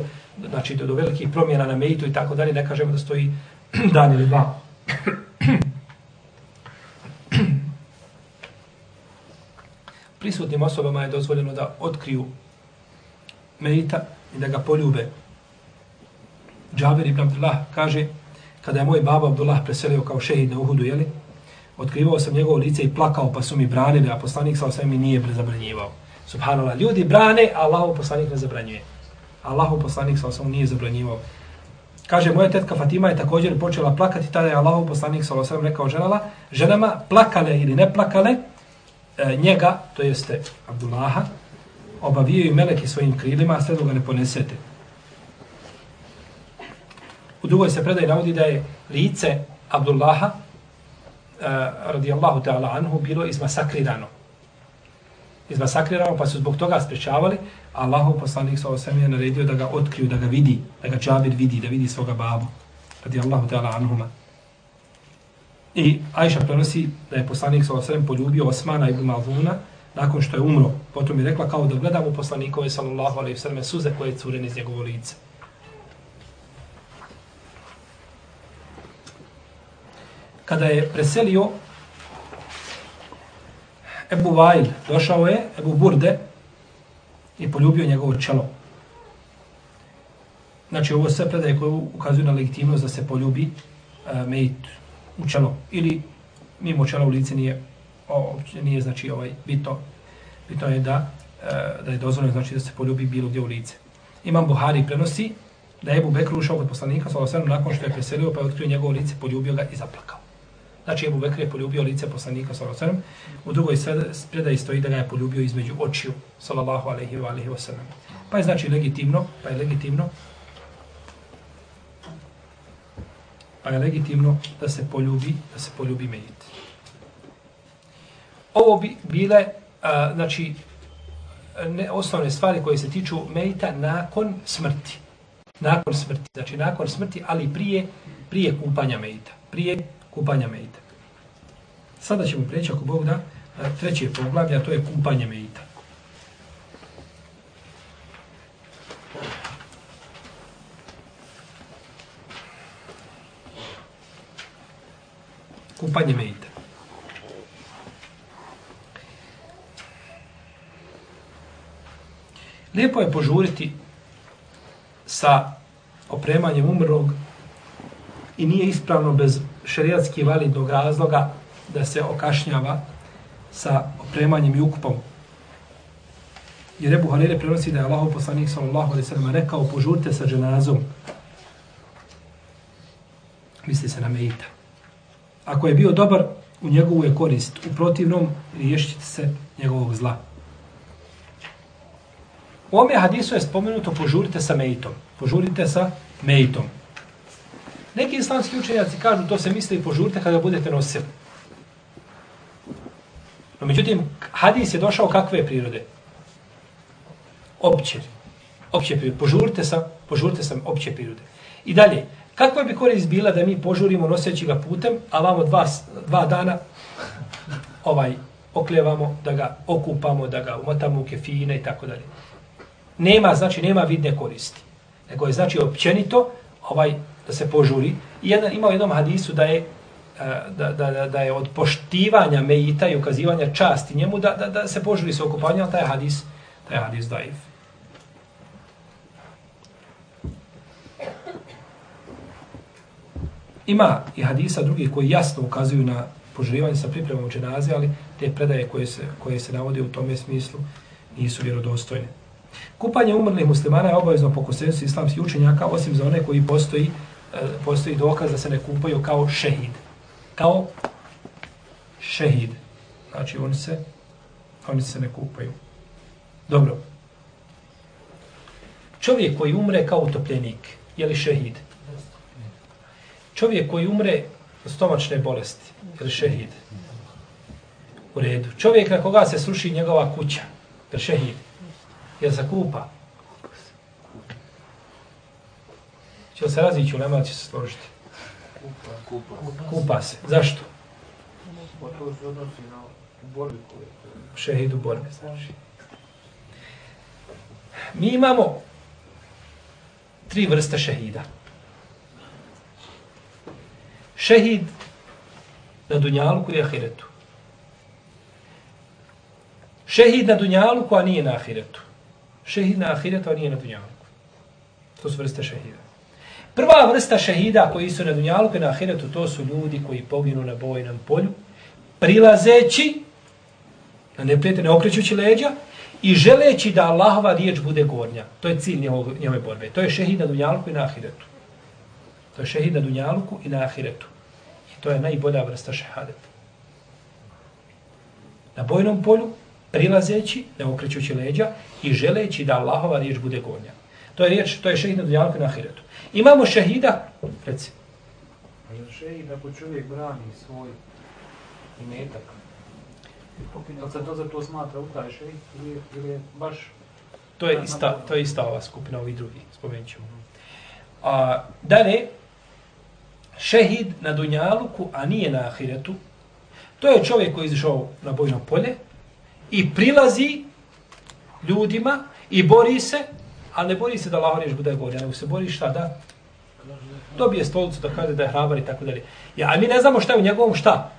znači, do, do velikih promjena na mejtu i tako dalje. Ne kažemo da stoji dan ili dva. Prisutnim osobama je dozvoljeno da otkriju mejta i da ga poljube. Džaber ibn Abdullah kaže, kada je moj baba Abdullah preselio kao šehid na Uhudu, jeli, otkrivao sam njegovo lice i plakao, pa su mi branili, a poslanik sa mi nije zabranjivao. Subhanallah, ljudi brane, a Allahu poslanik ne zabranjuje. Allahu poslanik sa nije zabranjivao. Kaže, moja tetka Fatima je također počela plakati, tada je Allahu poslanik sa osvijem rekao ženala, ženama plakale ili ne plakale, e, njega, to jeste Abdullaha, obavijaju meleki svojim krilima, a sve ga ne ponesete. U drugoj se predaj navodi da je lice Abdullaha uh, radijallahu ta'ala anhu bilo izmasakrirano. Izmasakrirano pa su zbog toga sprečavali, Allahov Allahu poslanik sa osam je naredio da ga otkriju, da ga vidi, da ga Džabir vidi, da vidi svoga babu. Radijallahu ta'ala anhuma. I Ajša prenosi da je poslanik sa osam poljubio Osmana ibn Malvuna nakon što je umro. Potom je rekla kao da gledamo poslanikove sallallahu alaihi sallam suze koje cure iz njegovo lice. Kada je preselio Ebu Vail, došao je Ebu Burde i poljubio njegovo čelo. Znači, ovo sve predaje koje ukazuju na legitimnost da se poljubi e, mejit u čelo. Ili mimo čela u lice nije, o, nije znači, ovaj, bito. Bito je da, e, da je dozvoljeno znači, da se poljubi bilo gdje u lice. Imam Buhari prenosi da je Ebu Bekr ušao kod poslanika, sa nakon što je preselio, pa je otkrio njegovo lice, poljubio ga i zaplakao. Znači, Ebu Bekr je poljubio lice poslanika, sallallahu alaihi sellem. U drugoj predaji stoji da ga je poljubio između očiju, sallallahu alaihi wa alaihi wa sallam. Pa je znači legitimno, pa je legitimno, pa je legitimno da se poljubi, da se poljubi medit. Ovo bi bile, a, znači, ne, osnovne stvari koje se tiču medita nakon smrti. Nakon smrti, znači nakon smrti, ali prije, prije kupanja medita. Prije kupanja meita. Sada ćemo preći, ako Bog da, e, treće poglavlje, a to je kupanje meita. Kupanje meita. Lijepo je požuriti sa opremanjem umrlog i nije ispravno bez šerijatski validnog razloga da se okašnjava sa opremanjem i ukupom. Jer Ebu Halile prenosi da je Allah poslanik sallallahu alaihi sallam rekao požurite sa dženazom. Misli se na Mejita. Ako je bio dobar, u njegovu je korist. U protivnom, riješite se njegovog zla. U ome hadisu je spomenuto požurite sa Mejitom. Požurite sa Mejitom. Neki islamski učenjaci kažu to se misli požurite kada budete nosili. No, međutim, hadis je došao kakve prirode? Opće. Opće prirode. Požurite sa, požurite sa opće prirode. I dalje, kakva bi korist bila da mi požurimo noseći ga putem, a vamo dva, dva dana ovaj oklevamo, da ga okupamo, da ga umotamo u kefine i tako dalje. Nema, znači, nema vidne koristi. Nego je, znači, općenito, ovaj, da se požuri. I jedan, ima u jednom hadisu da je e, da, da, da, je od poštivanja mejita i ukazivanja časti njemu da, da, da se požuri sa okupanjem, ali taj hadis, taj hadis daif. Ima i hadisa drugih koji jasno ukazuju na požrivanje sa pripremom dženaze, ali te predaje koje se, koje se navode u tome smislu nisu vjerodostojne. Kupanje umrlih muslimana je obavezno po konsensu islamskih učenjaka, osim za one koji postoji, E, postoji dokaz da se ne kupaju kao šehid. Kao šehid. Znači, oni se, oni se ne kupaju. Dobro. Čovjek koji umre kao utopljenik, je li šehid? Čovjek koji umre od stomačne bolesti, je li šehid? U redu. Čovjek na koga se sruši njegova kuća, je li šehid? Je li kupa? Će se razići u nema, će se složiti? Kupa, kupa. kupa se. Zašto? To se odnosi na borbi koje... Šehid u borbi, znači. Mi imamo tri vrste šehida. Šehid na Dunjaluku i Ahiretu. Šehid na Dunjaluku, a nije na Ahiretu. Šehid na Ahiretu, a nije na Dunjaluku. To su vrste šehida. Prva vrsta šehida koji su na Dunjaluku i na Ahiretu, to su ljudi koji poginu na bojnom polju, prilazeći, na neprijatelje, ne okrećući leđa, i želeći da Allahova riječ bude gornja. To je cilj njove borbe. To je šehid na Dunjaluku i na Ahiretu. To je šehid na Dunjaluku i na Ahiretu. I to je najbolja vrsta šehadeta. Na bojnom polju, prilazeći, ne okrećući leđa i želeći da Allahova riječ bude gornja. To je riječ, to je šehid na Dunjaluku i na Ahiretu. Imamo šehida, reci. Šehid ako čovjek brani svoj imetak, Jel se to za to smatra utaj šejh ili, ili baš... To je, ista, to je ista ova skupina, ovi drugi, spomenut ćemo. A, dalje, šehid na Dunjaluku, a nije na Ahiretu, to je čovjek koji je izišao na bojno polje i prilazi ljudima i bori se, a ne bori se da Lahoriješ bude gori, nego se bori šta da dobije stolicu da kaže da je hrabar i tako dalje. Ja, a mi ne znamo šta je u njegovom šta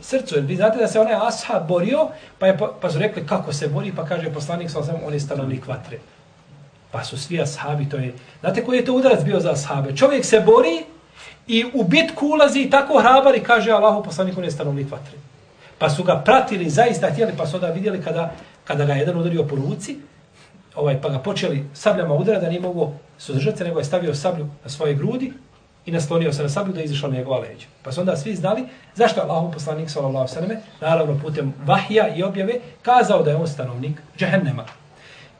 srcu. Jer vi znate da se onaj ashab borio, pa, je, pa su rekli kako se bori, pa kaže poslanik sa osam, on je stanovnik vatre. Pa su svi ashabi, to je... Znate koji je to udarac bio za ashabe? Čovjek se bori i u bitku ulazi i tako hrabar i kaže Allahu poslanik, on je stanovnik vatre. Pa su ga pratili, zaista htjeli, pa su onda vidjeli kada, kada ga jedan udario po ruci, ovaj, pa ga počeli sabljama udara da nije mogo suzdržati se, nego je stavio sablju na svoje grudi i naslonio se na sablju da je izišao na njegova leđa. Pa su onda svi znali zašto je Allahov poslanik sallallahu sallam naravno putem vahija i objave kazao da je on stanovnik džehennema.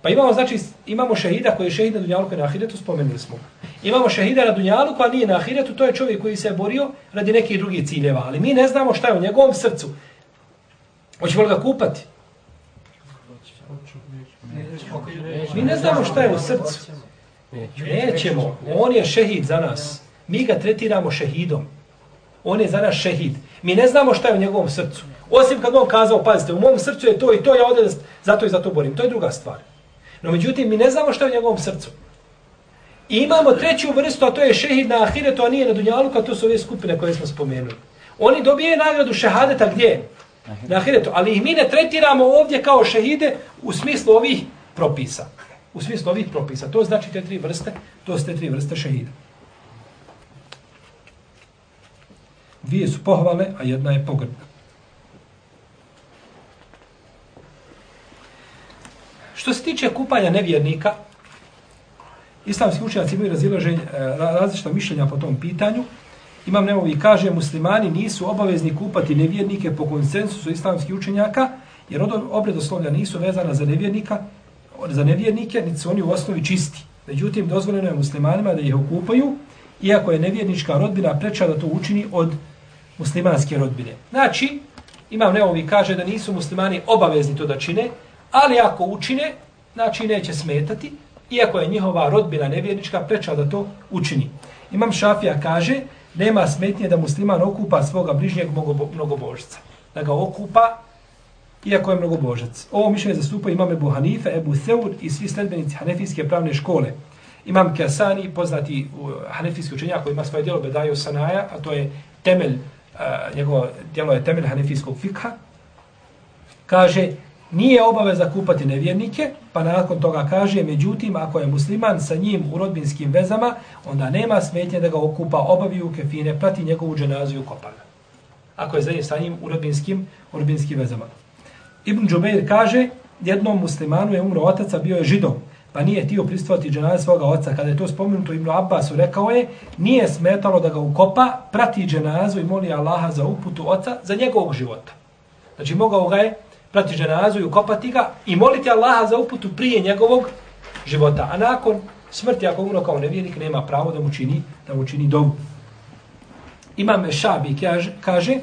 Pa imamo, znači, imamo šehida koji je šehid na Dunjaluku i na Ahiretu, spomenuli smo. Imamo šehida na Dunjaluku, a nije na Ahiretu, to je čovjek koji se je borio radi nekih drugih ciljeva. Ali mi ne znamo šta je u njegovom srcu. Hoćemo li ga kupati? Mi ne znamo šta je u srcu. Nećemo. On je šehid za nas mi ga tretiramo šehidom. On je za nas šehid. Mi ne znamo šta je u njegovom srcu. Osim kad on kazao, pazite, u mom srcu je to i to, ja ovdje zato i zato borim. To je druga stvar. No međutim, mi ne znamo šta je u njegovom srcu. I imamo treću vrstu, a to je šehid na ahiretu, a nije na dunjalu, kao to su ove skupine koje smo spomenuli. Oni dobije nagradu šehadeta gdje? Na ahiretu. Ali ih mi ne tretiramo ovdje kao šehide u smislu ovih propisa. U smislu ovih propisa. To znači te tri vrste, to su te tri vrste šehida. Dvije su pohvale, a jedna je pogrdna. Što se tiče kupanja nevjernika, islamski učenjaci imaju e, različita mišljenja po tom pitanju. Imam nemovi kaže, muslimani nisu obavezni kupati nevjernike po konsensusu islamskih učenjaka, jer obredoslovlja nisu vezana za nevjernika, za nevjernike, niti su oni u osnovi čisti. Međutim, dozvoljeno je muslimanima da ih okupaju, iako je nevjernička rodbina preča da to učini od muslimanske rodbine. Znači, imam neovi kaže da nisu muslimani obavezni to da čine, ali ako učine, znači neće smetati, iako je njihova rodbina nevjernička preča da to učini. Imam Šafija kaže, nema smetnje da musliman okupa svoga bližnjeg mnogobožca. Da ga okupa, iako je mnogobožac. Ovo mišljenje zastupa imam Ebu Hanife, Ebu Seur i svi sledbenici Hanefijske pravne škole. Imam Kasani, poznati Hanefijski učenjak koji ima svoje djelo Bedaju Sanaja, a to je temelj njegovo djelo je temelj hanefijskog fikha, kaže, nije obaveza kupati nevjernike, pa nakon toga kaže, međutim, ako je musliman sa njim u rodbinskim vezama, onda nema smetnje da ga okupa, obavi u kefine, prati njegovu dženazu i ukopa ako je za njim sa njim u rodbinskim, u rodbinskim vezama. Ibn Džubeir kaže, jednom muslimanu je umro otac, a bio je židom, pa nije tio pristovati dženaze svoga oca. Kada je to spomenuto Ibn Abbasu, rekao je, nije smetalo da ga ukopa, prati dženazu i moli Allaha za uputu oca za njegovog života. Znači, mogao ga je prati dženazu i ukopati ga i moliti Allaha za uputu prije njegovog života. A nakon smrti, ako umro kao nevjernik, nema pravo da mu čini, da mu čini dobu. Imam Šabi kaže, kaže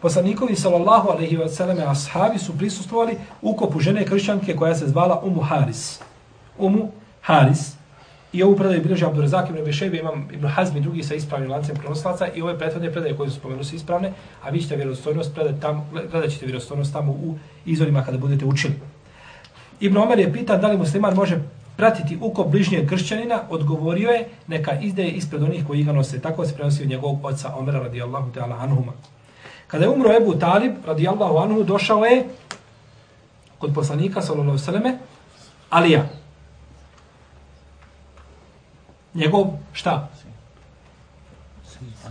poslanikovi sallallahu alejhi ve selleme ashabi su prisustvovali ukopu žene kršćanke koja se zvala Umu Haris. Umu Haris. I ovu predaju bilježi Abdurazak ibn Bešejbe, imam Ibn Hazmi drugi sa ispravnim lancem prenoslaca i ove prethodne predaje koje su spomenu su ispravne, a vi ćete vjerostojnost predati tamo, gledat ćete vjerostojnost tamo u izvorima kada budete učili. Ibn Omer je pitan da li musliman može pratiti ukop bližnjeg kršćanina, odgovorio je neka izdeje ispred onih koji ga nose. Tako se prenosio njegovog oca Omera radijallahu ta'ala anhuma. Kada je umro Ebu Talib radijallahu anhu, došao je kod poslanika sallallahu sallame, Alija. Njegov šta?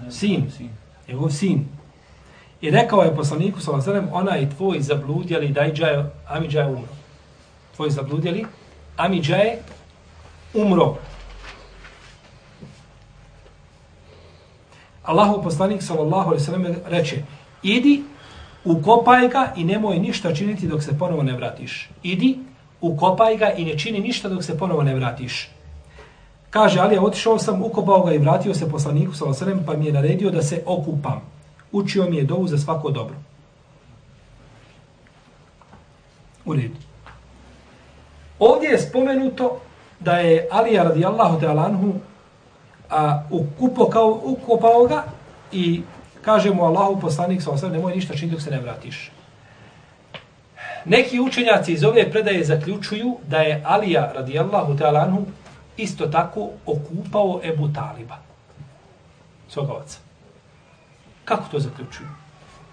Sin. Njegov sin. I rekao je poslaniku sallallahu sallam, ona i tvoj zabludjeli dajđaj, amidžaj umro. Tvoj zabludjeli Amidža je umro. Allahu poslanik sallallahu alejhi ve sellem reče: "Idi, ukopaj ga i nemoj ništa činiti dok se ponovo ne vratiš. Idi, ukopaj ga i ne čini ništa dok se ponovo ne vratiš." Kaže Ali, otišao sam, ukopao ga i vratio se poslaniku sa alejhi pa mi je naredio da se okupam. Učio mi je dovu za svako dobro. U redu. Ovdje je spomenuto da je Alija radijallahu ta'ala anhu a, ukupo kao, ukopao ga i kaže mu Allahu poslanik sa osam, nemoj ništa čini dok se ne vratiš. Neki učenjaci iz ove predaje zaključuju da je Alija radijallahu ta'ala anhu isto tako okupao Ebu Taliba. Svoga oca. Kako to zaključuju?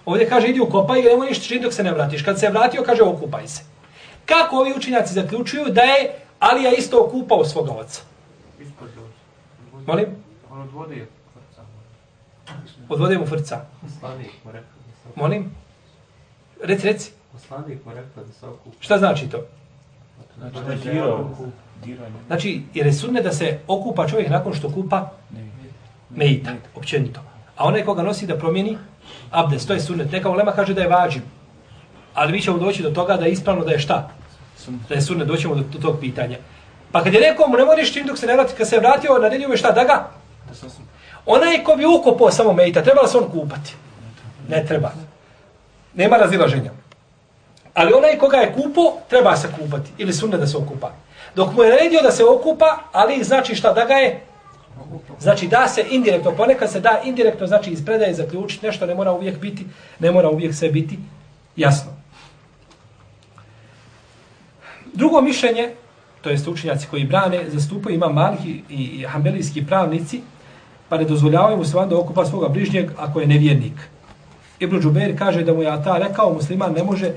Ovdje kaže idi ukopaj ga, nemoj ništa čini dok se ne vratiš. Kad se vratio, kaže okupaj se. Kako ovi učinjaci zaključuju da je Alija isto okupao svoga oca? Molim? On od vode. Od vode mu frca. Poslanik mu rekao da se Molim? Reci, reci. Poslanik mu rekao da se okupa. Šta znači to? Znači da je dirao. Diranje. Znači, jer je sudne da se okupa čovjek nakon što kupa mejita, općenito. A onaj koga nosi da promijeni abdest, to je sunnet. Neka ulema kaže da je vađiv. Ali mi ćemo doći do toga da je ispravno da je šta? Da je sunnet, doćemo do, do tog pitanja. Pa kad je rekao mu ne moriš čim dok se ne vrati, kad se vratio, naredio mu je šta, da ga? Onaj ko bi ukopao samo mejta, treba li se on kupati? Ne treba. Nema razilaženja. Ali onaj koga je kupo, treba se kupati. Ili sunne da se okupa. Dok mu je naredio da se okupa, ali znači šta da ga je? Znači da se indirektno, ponekad se da indirektno, znači iz predaje zaključiti nešto, ne mora uvijek biti, ne mora uvijek sve biti jasno. Drugo mišljenje, to jest učenjaci koji brane, zastupaju ima malih i, i hambelijski pravnici, pa ne dozvoljavaju musliman da okupa svoga bližnjeg ako je nevjernik. Ibn Džubeir kaže da mu je ta rekao, musliman ne može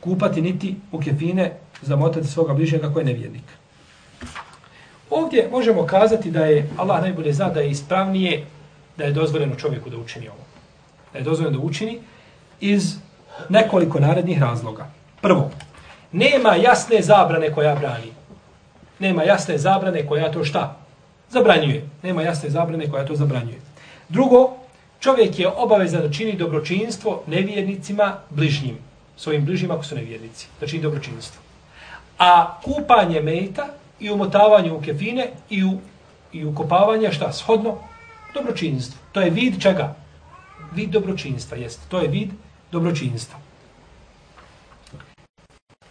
kupati niti u kefine zamotati svoga bližnjega ako je nevjernik. Ovdje možemo kazati da je Allah najbolje zna da je ispravnije da je dozvoljeno čovjeku da učini ovo. Da je dozvoljeno da učini iz nekoliko narednih razloga. Prvo, nema jasne zabrane koja brani. Nema jasne zabrane koja to šta? Zabranjuje. Nema jasne zabrane koja to zabranjuje. Drugo, čovjek je obavezan da čini dobročinstvo nevjernicima bližnjim. Svojim bližnjim ako su nevjernici. Da čini dobročinstvo. A kupanje mejta i umotavanje u kefine i u, i ukopavanje šta? Shodno dobročinstvo. To je vid čega? Vid dobročinstva, jeste. To je vid dobročinstva.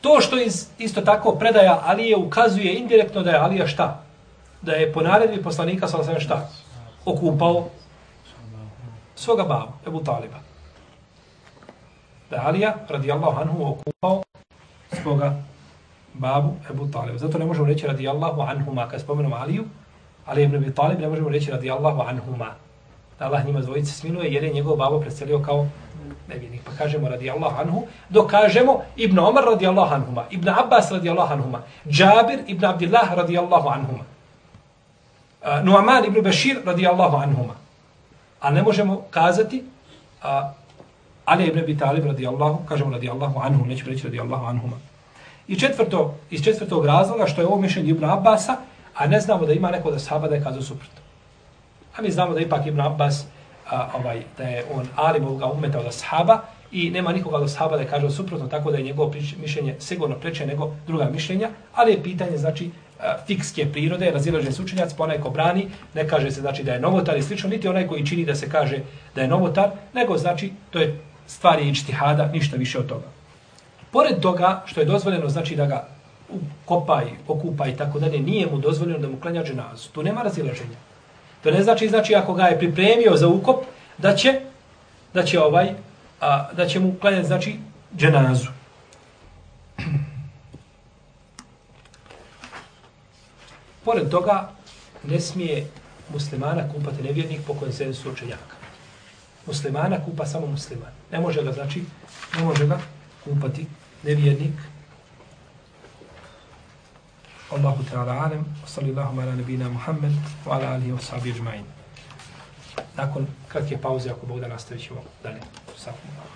To što iz, isto tako predaja Alije ukazuje indirektno da je Alija šta? Da je po naredbi poslanika sa osam šta? Okupao svoga babu, Ebu Taliba. Da je Alija, radijallahu anhu, okupao svoga babu Ebu Taliba. Zato ne možemo reći radijallahu anhuma, kad spomenemo Aliju, ali Ibn Abi Talib ne možemo reći radijallahu anhuma. Da Allah njima dvojice smiluje jer je njegov babo preselio kao nevjernik. Pa kažemo radijallahu anhu, dok kažemo Ibn Omar radijallahu anhuma, Ibn Abbas radijallahu anhuma, Džabir ibn Abdillah radijallahu anhuma, uh, Nuaman ibn Bashir radijallahu anhuma. A ne možemo kazati uh, Ali ibn Abi Talib radijallahu, kažemo radijallahu anhu, neću reći radijallahu anhuma. I četvrto, iz četvrtog razloga, što je ovo mišljenje Ibn Abbasa, a ne znamo da ima neko da sahaba da je kazao suprotno. A mi znamo da ipak Ibn Abbas, a, ovaj, da je on alim ovoga umeta od sahaba, i nema nikoga od sahaba da je kaže suprotno, tako da je njegovo mišljenje sigurno preče nego druga mišljenja, ali je pitanje, znači, fikske prirode, razilaže se učenjac, pa onaj ko brani, ne kaže se znači da je novotar i slično, niti onaj koji čini da se kaže da je novotar, nego znači to je stvar je ičtihada, ništa više od toga. Pored toga, što je dozvoljeno, znači da ga kopaj, okupa i tako dalje, nije mu dozvoljeno da mu klanja dženazu. Tu nema razilaženja. To ne znači, znači ako ga je pripremio za ukop, da će, da će ovaj, a, da će mu klanjati, znači, dženazu. Pored toga, ne smije muslimana kupati nevjernik po kojem se učenjaka. Muslimana kupa samo musliman. Ne može ga, znači, ne može ga kupati nevjernik. Allahu ta'ala alem, sallallahu ala nabina Muhammed, wa ala alihi wa sahabi ajma'in. Nakon kratke pauze, ako Bog da nastavit ćemo dalje. Sakum.